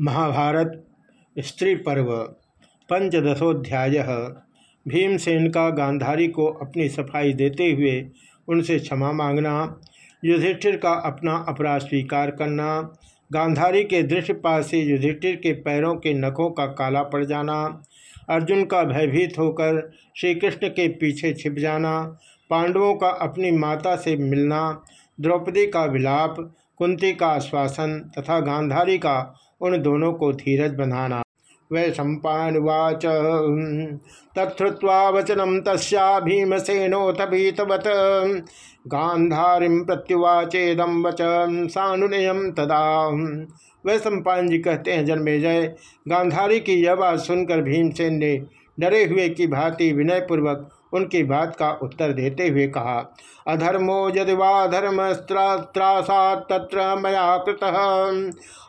महाभारत, स्त्री पर्व, पंचदशोध्याय। भीमसेन का गांधारी को अपनी सफ़ाई देते हुए उनसे क्षमा मांगना, युधिष्ठिर का अपना अपराध स्वीकार करना, गांधारी के दृष्टिपात से युधिष्ठिर के पैरों के नखों का काला पड़ जाना, अर्जुन का भयभीत होकर श्री कृष्ण के पीछे छिप जाना, पांडवों का अपनी माता से मिलना, द्रौपदी का विलाप, कुंती का आश्वासन तथा गांधारी का उन दोनों को धीरज बंधाना वै सम्पावाच तत्वा वचनम तस्या भीमसेनोथ भीतवत गांधारी प्रत्युवाचेदम वचन सानुनयम तदा। वह सम्पान जी कहते हैं, जन्मे जय। गांधारी की यह बात सुनकर भीमसेन ने डरे हुए की भांति विनयपूर्वक उनकी बात का उत्तर देते हुए कहा, अधर्मो यदि धर्म तत्र मया कृत।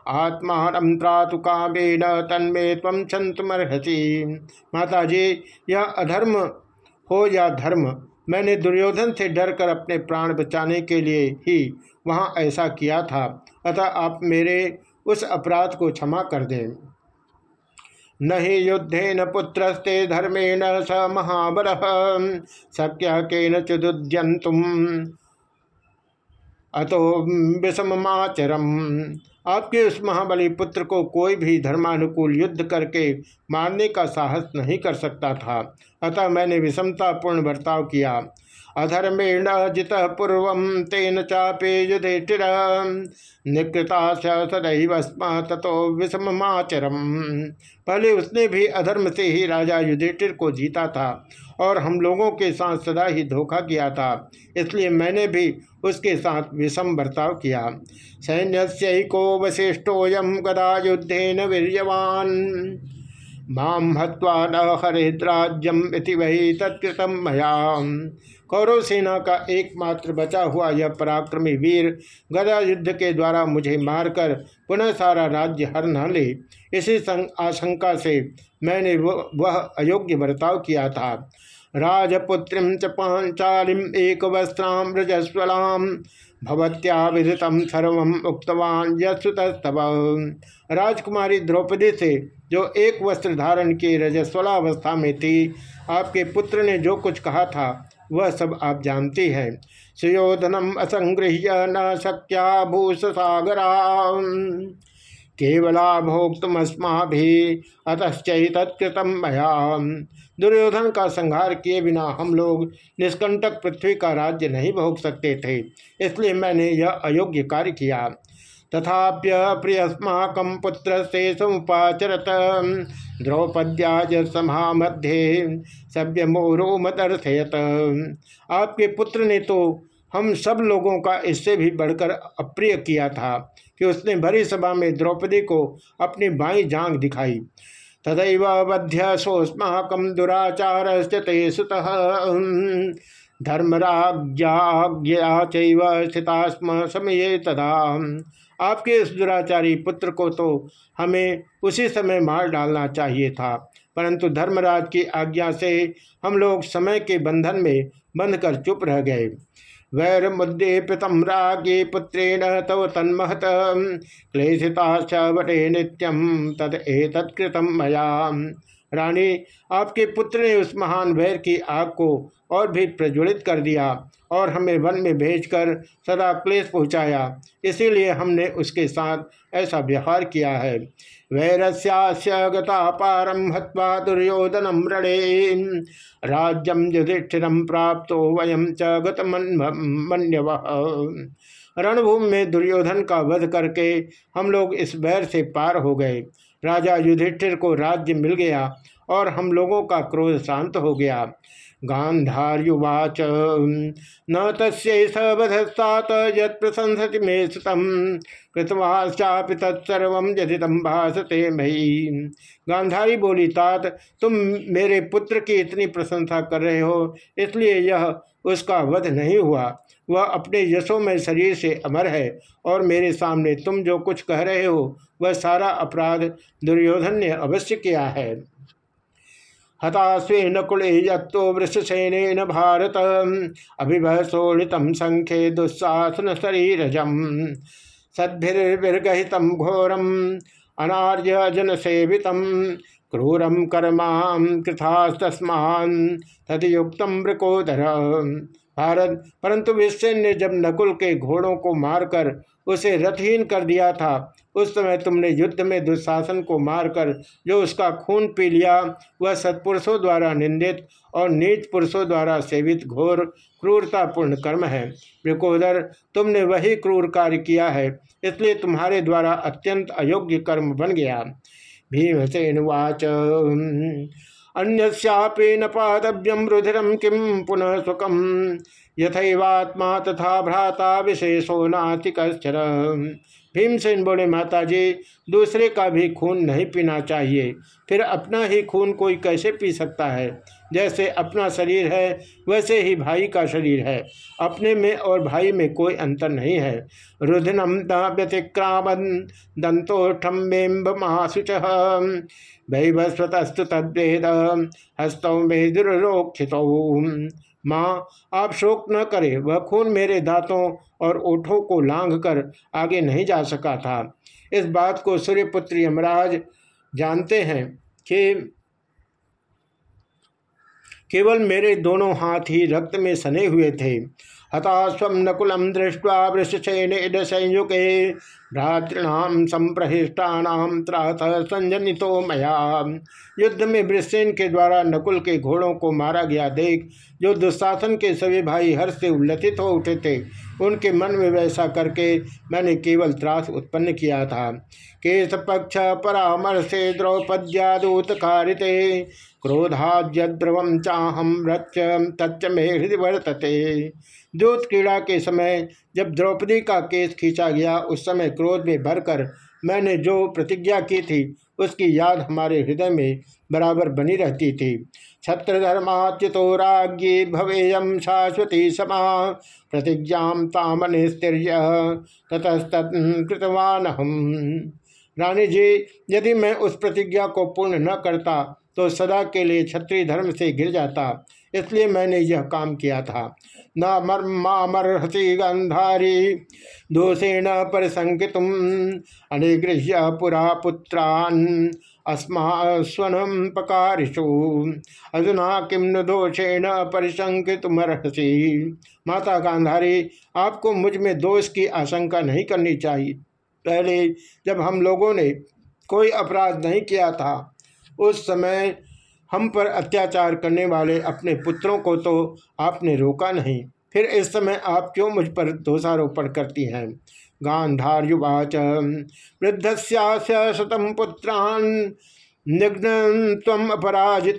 आत्मा त्रातु कामेन तन्मे तम छंतमर्हसी माता जी यह अधर्म हो या धर्म, मैंने दुर्योधन से डरकर अपने प्राण बचाने के लिए ही वहाँ ऐसा किया था। अतः आप मेरे उस अपराध को क्षमा कर दें। न ही युद्धेन पुत्रस्ते धर्मेण स महाबल। शक्य के चुदुद्यंतुम अतो विषमाचरम आपके उस महाबली पुत्र को कोई भी धर्मानुकूल युद्ध करके मारने का साहस नहीं कर सकता था। अतः मैंने विषमतापूर्ण बर्ताव किया। अधर्मेण जित पूर्व तेन चापे युधिष्ठिर। निकृता सदैव स्म तथो विषमाचरम पहले उसने भी अधर्म से ही राजा युधिष्ठिर को जीता था और हम लोगों के साथ सदा ही धोखा किया था। इसलिए मैंने भी उसके साथ विषम बर्ताव किया। सैन्य से को वशिष्ठोयम गदा युद्धेन वीर्यवान। माम हत्वा न हरिद्राज्यम इति वही तत्कृतम मया। कौरव सेना का एकमात्र बचा हुआ यह पराक्रमी वीर गदा युद्ध के द्वारा मुझे मारकर पुनः सारा राज्य हर न ले। इसी आशंका से मैंने वह अयोग्य बर्ताव किया था। राजपुत्रिम च पांचालिम एक वस्त्राम रजस्वलाम भवत्या सर्व उक्तवान यस्तव राजकुमारी द्रौपदी से जो एक वस्त्र धारण की रजस्वलावस्था में थी, आपके पुत्र ने जो कुछ कहा था वह सब आप जानते हैं। सुयोधनम असंगृह्य न शक्या भूष सागरा केवला भोक्तमस्मा भी अतश्चतम मया दुर्योधन का संहार किए बिना हम लोग निष्कंटक पृथ्वी का राज्य नहीं भोग सकते थे। इसलिए मैंने यह अयोग्य कार्य किया। तथाप्य प्रियस्माक पुत्र से समुपाचरत। द्रौपद्याज सभा मध्य सभ्य मोरो मदर्थयत आपके पुत्र ने तो हम सब लोगों का इससे भी बढ़कर अप्रिय किया था कि उसने भरी सभा में द्रौपदी को अपनी बाई जांग दिखाई। तदैव बध्य सोस्माक दुराचार सुत। धर्मराज्ञा स्थिता स्म समय तदा। आपके इस दुराचारी पुत्र को तो हमें उसी समय मार डालना चाहिए था। परंतु धर्मराज की आज्ञा से हम लोग समय के बंधन में बंध कर चुप रह गए। वैर मुद्दे पितम रागे पुत्रेण तव तन्महत क्लेशिता वटे नित्यम तद एतत्कृतम मया। रानी, आपके पुत्र ने उस महान वैर की आग को और भी प्रज्वलित कर दिया और हमें वन में भेजकर सदा क्लेश पहुँचाया। इसीलिए हमने उसके साथ ऐसा व्यवहार किया है। वैरस्या गता पारम हवा दुर्योधनम रे राज्यम युधिष्ठिरम प्राप्त वयम च गतमन्यव रणभूमि में दुर्योधन का वध करके हम लोग इस बैर से पार हो गए। राजा युधिष्ठिर को राज्य मिल गया और हम लोगों का क्रोध शांत हो गया। गांधार्युवाच, न तस्वधस्तात यशंसति मे सुतम। तत्सर्व यदि तम भाषते मई गांधारी बोली, तात, तुम मेरे पुत्र की इतनी प्रशंसा कर रहे हो, इसलिए यह उसका वध नहीं हुआ। वह अपने यशों में शरीर से अमर है और मेरे सामने तुम जो कुछ कह रहे हो, वह सारा अपराध दुर्योधन ने अवश्य किया है। हतास्वेन कुले यत्तो वृषसेन भारत। अभिभसोड़ित संख्ये दुस्साहसन शरीरजम सद्भिर्गहित घोरम अनार्य जन सेवित क्रूरम कर्मा कृथास्तस्मान तदयुक्तम मृकोदर। भारत परंतु विश्व ने जब नकुल के घोड़ों को मारकर उसे रथहीन कर दिया था उस समय तुमने युद्ध में दुशासन को मारकर जो उसका खून पी लिया, वह सत्पुरुषों द्वारा निंदित और नीच पुरुषों द्वारा सेवित घोर क्रूरतापूर्ण कर्म है। विकोदर तुमने वही क्रूर कार्य किया है, इसलिए तुम्हारे द्वारा अत्यंत अयोग्य कर्म बन गया। भीमसेन वाच अन्यपी न पादव्यम रुधिरम किम पुनः सुखम? यथैवात्मा तथा भ्राता विशेषो नाति कश्चर भीमसेन बोले माता जी दूसरे का भी खून नहीं पीना चाहिए। फिर अपना ही खून कोई कैसे पी सकता है? जैसे अपना शरीर है, वैसे ही भाई का शरीर है। अपने में और भाई में कोई अंतर नहीं है। रुधिनम व्यतिक्रामन दंतोठम बिंब महाशुच वैवस्वतस्तु तद्वेद हस्तौ में दुरोक्षित माँ, आप शोक न करें। वह खून मेरे दांतों और ओठों को लांघ कर आगे नहीं जा सका था। इस बात को सूर्यपुत्र यमराज जानते हैं कि केवल मेरे दोनों हाथ ही रक्त में सने हुए थे। हतास्व नकुलम दृष्टि वृषसेन संयुगे। भ्रातृण संप्रहिष्टाणाम त्राथ संजनितो मया। युद्ध में वृषसेन के द्वारा नकुल के घोड़ों को मारा गया देख जो दुशासन के सभी भाई हर्ष से उल्लथित हो उठे थे। उनके मन में वैसा करके मैंने केवल त्रास उत्पन्न किया था। केश पक्ष परामर्शे द्रौपद्यादूत कारिते क्रोधाद्रवम चाहम रच तच्च में हृदय वर्तते। दूत क्रीड़ा के समय जब द्रौपदी का केस खींचा गया, उस समय क्रोध में भरकर मैंने जो प्रतिज्ञा की थी, उसकी याद हमारे हृदय में बराबर बनी रहती थी। छत्र धर्माच्युतो राज्ञी भवेयम शाश्वती समा, प्रतिज्ञा तामन स्थिर ततस्तवान हम रानी जी, यदि मैं उस प्रतिज्ञा को पूर्ण न करता तो सदा के लिए क्षत्रिय धर्म से गिर जाता, इसलिए मैंने यह काम किया था। न मर्मामर्हसी गंधारी दोषेण परिसंकित अनिगृह्य पुरा पुत्रान अस्मास्वनम पकारिशु अधुना किम न दोषेण परिसंकित मरहसी माता गांधारी आपको मुझमें दोष की आशंका नहीं करनी चाहिए। पहले जब हम लोगों ने कोई अपराध नहीं किया था, उस समय हम पर अत्याचार करने वाले अपने पुत्रों को तो आपने रोका नहीं। फिर इस समय आप क्यों मुझ पर दोषारोपण करती हैं? गांधार्युवाच वृद्ध शतम पुत्रान निघ्न तम अपराजित।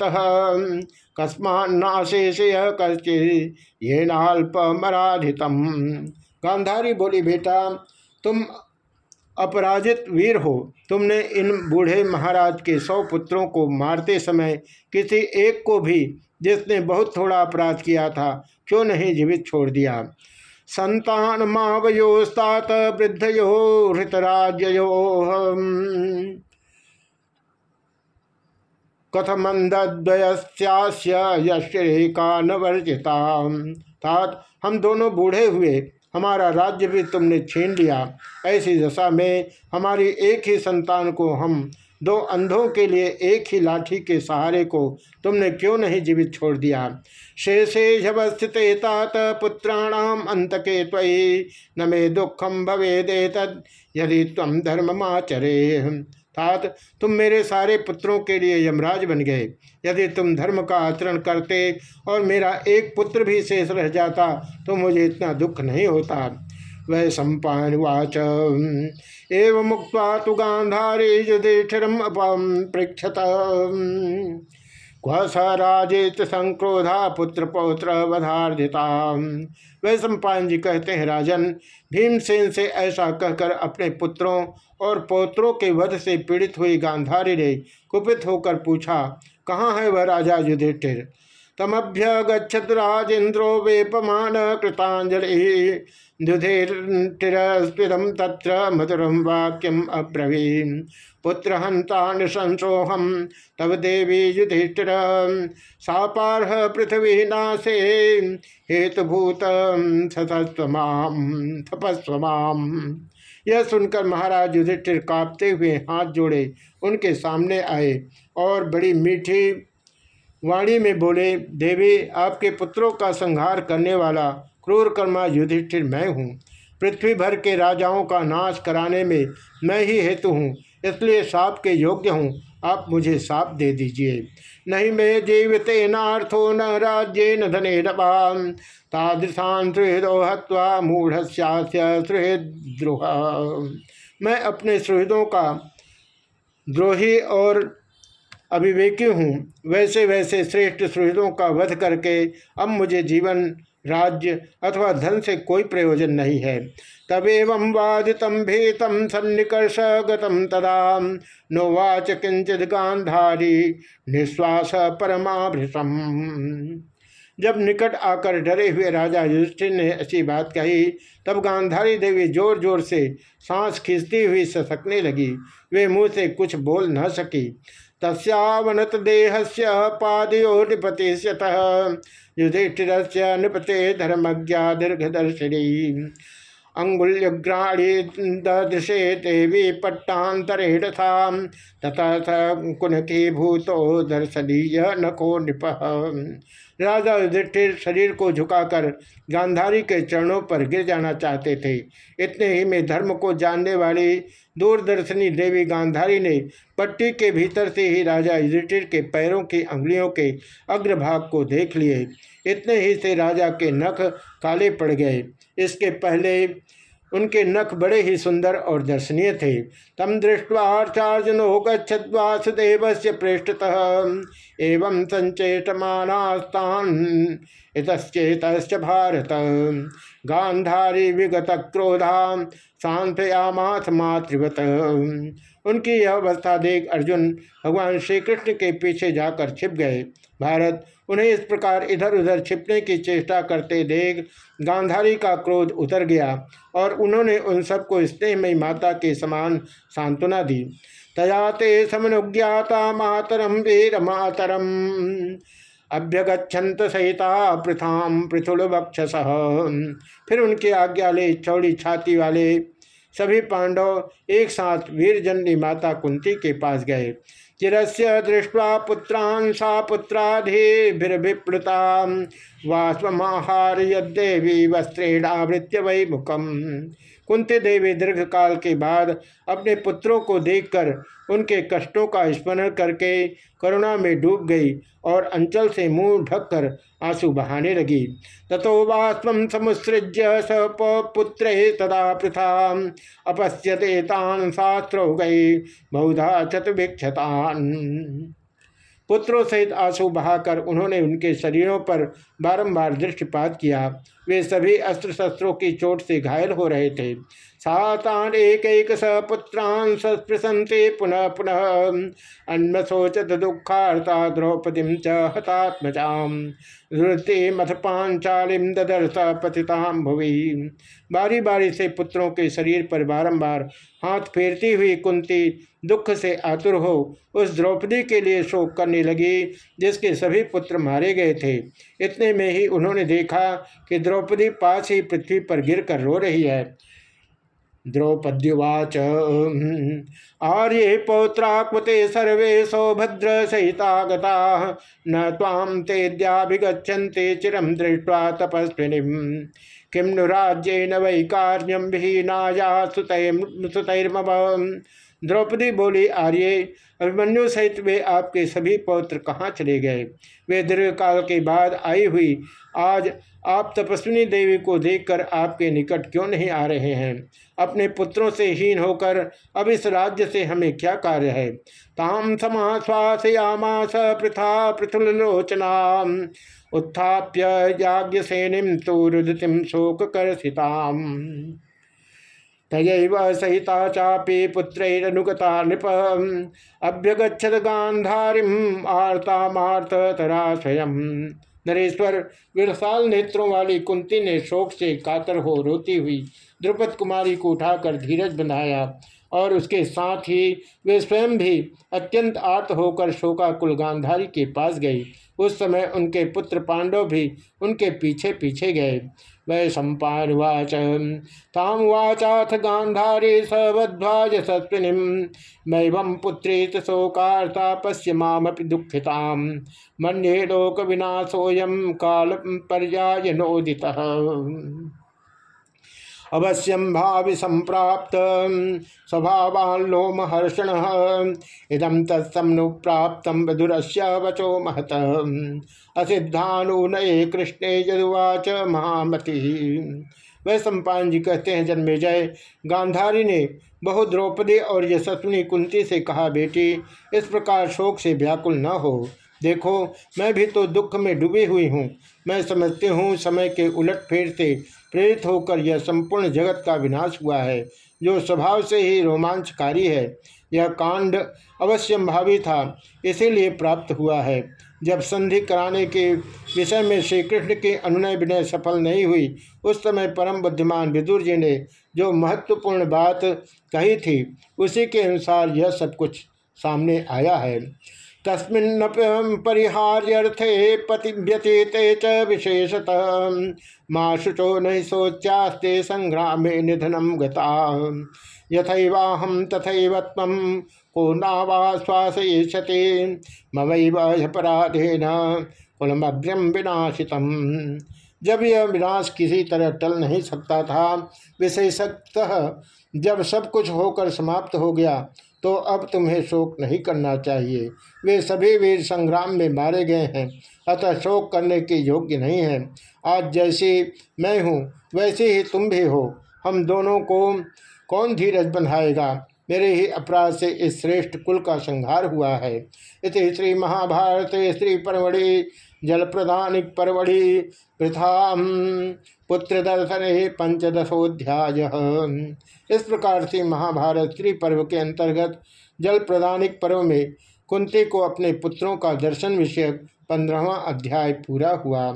कस्माशेष कश्चि ये नाल्पमराधितम गांधारी बोली, बेटा, तुम अपराजित वीर हो, तुमने इन बूढ़े महाराज के सौ पुत्रों को मारते समय किसी एक को भी, जिसने बहुत थोड़ा अपराध किया था, क्यों नहीं जीवित छोड़ दिया? संतान मावयोस्तात वृद्धयो हृतराज्यो कथमंदद्वयस्यास्य यश्रेका न वर्जिता हम दोनों बूढ़े हुए हमारा राज्य भी तुमने छीन लिया। ऐसी दशा में हमारी एक ही संतान को हम दो अंधों के लिए एक ही लाठी के सहारे को तुमने क्यों नहीं जीवित छोड़ दिया? शेषे झवस्थित तात पुत्राणाम अंत के त्वयी। न मे दुखम भवे दे यदि तम धर्ममाचरे। तात तुम मेरे सारे पुत्रों के लिए यमराज बन गए। यदि तुम धर्म का आचरण करते और मेरा एक पुत्र भी शेष रह जाता तो मुझे इतना दुख नहीं होता। वह सम्पावाच एवं मुक्त तो गांधारे युधिष्ठिरम पृक्षत क्व स राजेत संक्रोधा पुत्र पौत्र वधार्जिता वह जी कहते हैं, राजन, भीमसेन से ऐसा कहकर अपने पुत्रों और पौत्रों के वध से पीड़ित हुई गांधारी ने कुपित होकर पूछा, कहाँ है वह राजा युधिष्ठिर? तमभ्यगछत राजेन्द्रो वेपमान कृतांजलि दुधिस्पिदम तत्र मधुरम वाक्यम अब्रवीन। पुत्र हंता नृशंसोहम तब देवी युधिष्ठिर। सापारह पृथ्वी नाशे हेतुभूत सतस्वमाम तपस्वमाम यह सुनकर महाराज युधिष्ठिर कांपते हुए हाथ जोड़े, उनके सामने आए और बड़ी मीठी वाणी में बोले, देवी, आपके पुत्रों का संहार करने वाला क्रूर कर्मा युधिष्ठिर मैं हूँ। पृथ्वी भर के राजाओं का नाश कराने में मैं ही हेतु हूँ। इसलिए साप के योग्य हूँ। आप मुझे साप दे दीजिए। नहीं मैं जीवित नार्थो न राज्य न धने नवाम तादृशान मूढ़ मैं अपने सुहृदों का द्रोही और अभिवेकी हूँ। वैसे वैसे श्रेष्ठ सुहृदों का वध करके अब मुझे जीवन, राज्य अथवा धन से कोई प्रयोजन नहीं है। तबेव वादितम भीतम सन्निकर्ष गतम तदा नोवाच किंचित गांधारी निश्वास परमाभृतम। जब निकट आकर डरे हुए राजा युधिष्ठिर ने ऐसी बात कही, तब गांधारी देवी ज़ोर ज़ोर से सांस खींचती हुई ससकने लगी। वे मुँह से कुछ बोल न सकी। तस्वनत देह से पादयो निपति युधिष्ठिर से नृपते धर्मज्ञा दीर्घदर्शिनी। अंगुल्यग्राणी दृशे देवी पट्टातरेण था तथा कुनकी भूतो दर्शनीय नको नृप। राजा युधिष्ठिर शरीर को झुकाकर गांधारी के चरणों पर गिर जाना चाहते थे। इतने ही में धर्म को जानने वाली दूरदर्शनी देवी गांधारी ने पट्टी के भीतर से ही राजा युधिष्ठिर के पैरों की अंगुलियों के अग्रभाग को देख लिए। इतने ही से राजा के नख काले पड़ गए। इसके पहले उनके नख बड़े ही सुंदर और दर्शनीय थे। तम दृष्टवाचार्जुनो गच्छद्वासुदेव से पृष्ठतः एवं संचेतमानास्तान इतश्चेत भारत। गांधारी विगत क्रोधा शांतयामाथ मातृवत। उनकी यह अवस्था देख अर्जुन भगवान श्री कृष्ण के पीछे जाकर छिप गए। भारत उन्हें इस प्रकार इधर उधर छिपने की चेष्टा करते देख गांधारी का क्रोध उतर गया और उन्होंने उन सबको स्नेहमयी माता के समान सांत्वना दी। तया ते समनुज्ञाता मातरम वीर मातरम अभ्यगछत सहिता पृथाम पृथुल वक्षस फिर उनके आज्ञा ले चौड़ी छाती वाले सभी पांडव एक साथ वीरजननी माता कुंती के पास गए। चिरस्य दृष्ट्वा पुत्रान् सा पुत्राधिभिर्विप्लुता वास्वमाहार यदेवी वस्त्रेणावृत्य वै मुखम। कुंती देवी दीर्घ काल के बाद अपने पुत्रों को देखकर उनके कष्टों का स्मरण करके करुणा में डूब गई और अंचल से मुँह ढककर आँसू बहाने लगी। तथो वास्व समुसृज्य स पुत्र तदा प्रथा अपश्यते तान शास्त्र गई बहुधा चतुभिक्षतान। पुत्रों सहित आँसू बहाकर उन्होंने उनके शरीरों पर बारंबार दृष्टिपात किया। वे सभी अस्त्र शस्त्रों की चोट से घायल हो रहे थे। सातान एक एक स पुत्रान सस्पृशंते पुनः पुनः। अन्न शोचत दुखार्ता द्रौपदी च हतात्मजाम। मथ पांचालिम ददर्श पतिताम भुवि। बारी बारी से पुत्रों के शरीर पर बारंबार हाथ फेरती हुई कुंती दुख से आतुर हो उस द्रौपदी के लिए शोक करने लगी, जिसके सभी पुत्र मारे गए थे। इतने में ही उन्होंने देखा कि द्रौपदी पास ही पृथ्वी पर गिरकर रो रही है। द्रौपद्युवाच आर्ये पौत्राकृते सर्वे सौभद्र सहिता गता, न ताम तेद्याभिगछन्ते चिरम दृष्ट्वा तपस्विनी। किम नु राज्येन वै कार्यम विहीनाया सुतैर्मव द्रौपदी बोली, आर्य, अभिमन्यु सहित वे आपके सभी पौत्र कहाँ चले गए? वे दीर्घ काल के बाद आई हुई। आज आप तपस्विनी देवी को देखकर आपके निकट क्यों नहीं आ रहे हैं? अपने पुत्रों से हीन होकर अब इस राज्य से हमें क्या कार्य है? ताम समाश्वासयामास पृथा पृथुलोचना उत्थाप्य याज्ञ सेनिम तो रुदतिम शोक कर तयैव सहिता चापी पुत्रैरनुगता नृप अभ्यगछत गांधारीम आर्तामार्त तरा स्वयं। नरेश्वर विरसाल नेत्रों वाली कुंती ने शोक से कातर हो रोती हुई द्रुपद कुमारी को उठाकर धीरज बनाया और उसके साथ ही वे स्वयं भी अत्यंत आर्त होकर शोकाकुल गांधारी के पास गई। उस समय उनके पुत्र पांडव भी उनके पीछे पीछे गए। वै सम्पावाच ताम वाचाथ गांधारी सवध्वाज सस्विनी मैव पुत्री शोकार्ता पश्य मामपि दुखिता। मन्ये लोक विनाशोयम काल पर्याय नोदिता अवश्यम भावि संप्राप्त। स्वभावान्लोमहर्षण इदम तत्समुप्राप्त विदुरस्य वचो महत। असिद्धानुनये कृष्णे यदुवाच महामति। वह सम्पान जी कहते हैं, जन्मे जय। गांधारी ने बहु द्रौपदी और यशस्विनी कुंती से कहा, बेटी, इस प्रकार शोक से व्याकुल न हो। देखो, मैं भी तो दुख में डूबी हुई हूँ। मैं समझती हूँ, समय के उलट फेर से प्रेरित होकर यह संपूर्ण जगत का विनाश हुआ है, जो स्वभाव से ही रोमांचकारी है। यह कांड अवश्यंभावी था, इसीलिए प्राप्त हुआ है। जब संधि कराने के विषय में श्री कृष्ण के अनुनय विनय सफल नहीं हुई, उस समय परम बुद्धिमान विदुर जी ने जो महत्वपूर्ण बात कही थी, उसी के अनुसार यह सब कुछ सामने आया है। तस्मिन् परिहार्यर्थे पति व्यतीते च विशेषतः। माँ शुचो नहीं शोच्यास्ते संग्रामे निधनम गता यथैवाहम तथैव तम को नावाश्वासयिष्यति ममैवपराधेन कुलमग्रम विनाशितम। जब यह विनाश किसी तरह टल नहीं सकता था। विशेषतः जब सब कुछ होकर समाप्त हो गया तो अब तुम्हें शोक नहीं करना चाहिए। वे सभी वीर संग्राम में मारे गए हैं, अतः शोक करने के योग्य नहीं है। आज जैसी मैं हूँ, वैसे ही तुम भी हो। हम दोनों को कौन धीरज बंधाएगा मेरे ही अपराध से इस श्रेष्ठ कुल का संहार हुआ है। इस श्री महाभारत श्री परवड़ी जल प्रदानिक परवड़ी प्रथा पुत्र दर्शन ही पंचदशोध्याय इस प्रकार से महाभारत श्री पर्व के अंतर्गत जल प्रदानिक पर्व में कुंती को अपने पुत्रों का दर्शन विषयक पंद्रहवा अध्याय पूरा हुआ।